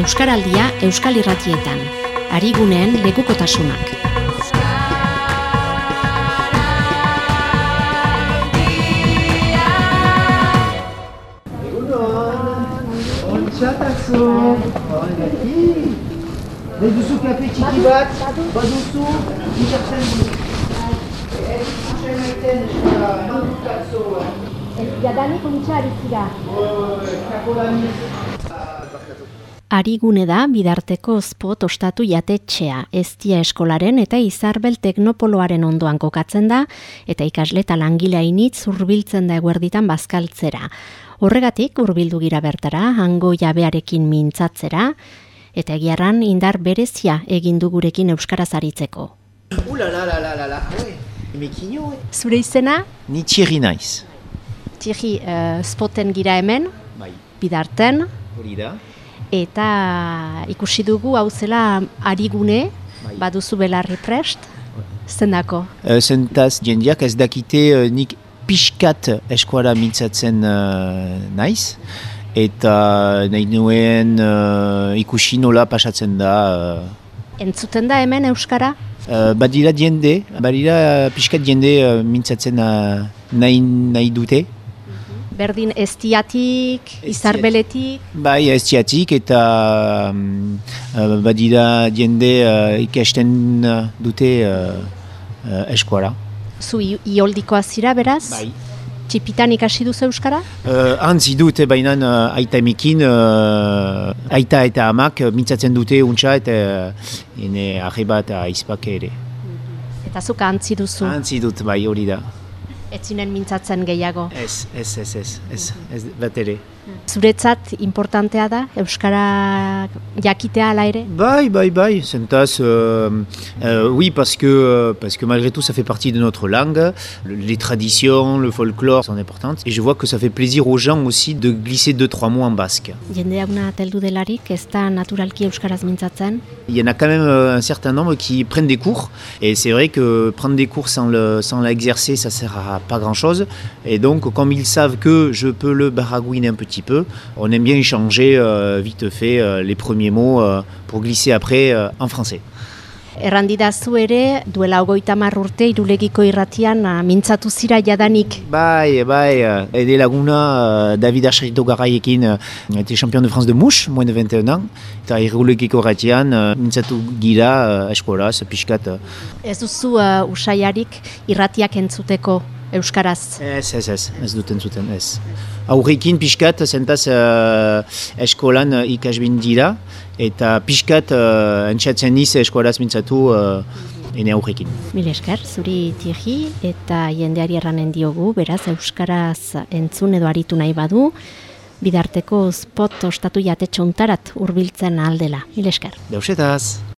Euskaraldia Euskal Irratietan. Ariguneen lekukotasunak. Nahi duzu kafe txiki bat, baduzu, bitartzen du. Ez zuzen maiten, eskola, mandukatzo. Jadanik untxari zira. Kakolani. Arigune da bidarteko spot ostatu jatetxea, eztia eskolaren eta izarbel teknopoloaren ondoan kokatzen da, eta ikasle eta langile hainitz hurbiltzen da eguerditan bazkaltzera. Horregatik hurbildu gira bertara, hango jabearekin mintzatzera, eta egiarran indar berezia egin du gurekin euskaraz aritzeko. Ula la la la la la. Mekino, eh? Zure izena, Ni Thierry naiz. Thierry, uh, spoten gira hemen, Bai. bidarten, Hori da. Eta ikusi dugu hau zela arigune, Bai. baduzu belarri prest, zendako. Uh, zentaz jendiak ez dakite uh, nik pixkat eskuara mintzatzen uh, naiz. Eta nahi nuen uh, ikusi nola pasatzen da. Uh, Entzuten da hemen euskara? uh, badira jende, badira uh, pixkat jende uh, mintzatzen uh, nahi, nahi dute. Berdin eztiatik, izarbeletik, Bai, ez tiatik eta um, badira jende uh, ikasten uh, dute uh, uh, eskuara. zu ioldikoa zira beraz? Bai. Txipitan ikasi duzu euskara? Uh, antzi dute baina uh, aita emekin, uh, aita eta amak mintzatzen dute untxa eta uh, ene arreba eta ere. Eta zuk antzi duzu, Antzi dut bai hori da. Ez zinen mintzatzen gehiago. Ez, ez, ez, ez, ez, ez ere. Zuretzat importantea da, euskara jakitea ala ere? Bye, bye, bye. Sentas, euh, euh, oui, parce que, euh, parce que malgré tout, ça fait partie de notre langue. Le- Les traditions, le folklore sont importantes. Et je vois que ça fait plaisir aux gens aussi de glisser deux, trois mots en basque. Jende hauna teldu delarik, ez da naturalki euskaraz mintzatzen? Il y en a quand même euh, un certain nombre qui prennent des cours. Et c'est vrai que prendre des cours sans le- sans l'exercer, ça sert à pas grand-chose. Et donc, comme ils savent que je peux le baragouiner un petit peu, on aime bien échanger euh, vite fait euh, les premiers mots euh, pour glisser après en français. Errandidazu ere, duela hamar urte irulegiko irratian ah, mintzatu zira jadanik. Bai, bai, euh, ede laguna euh, David Archerito Garaiekin euh, était champion de France de mouche, moins de 21 ans. Eta irrulekiko ratian, uh, mintzatu gira eskolaz, pixkat. Ez duzu uh, usaiarik irratiak entzuteko euskaraz. ez, ez, ez, ez duten zuten, ez. Aurrekin pixkat, zentaz uh, eskolan uh, ikasbin dira, eta pixkat uh, entxatzen niz eskolaz mintzatu uh, ene aurrekin. Mil esker, zuri tiri eta jendeari erranen diogu, beraz euskaraz entzun edo aritu nahi badu, bidarteko spot ostatu jatetxontarat hurbiltzen aldela. Mil esker. Deusetaz!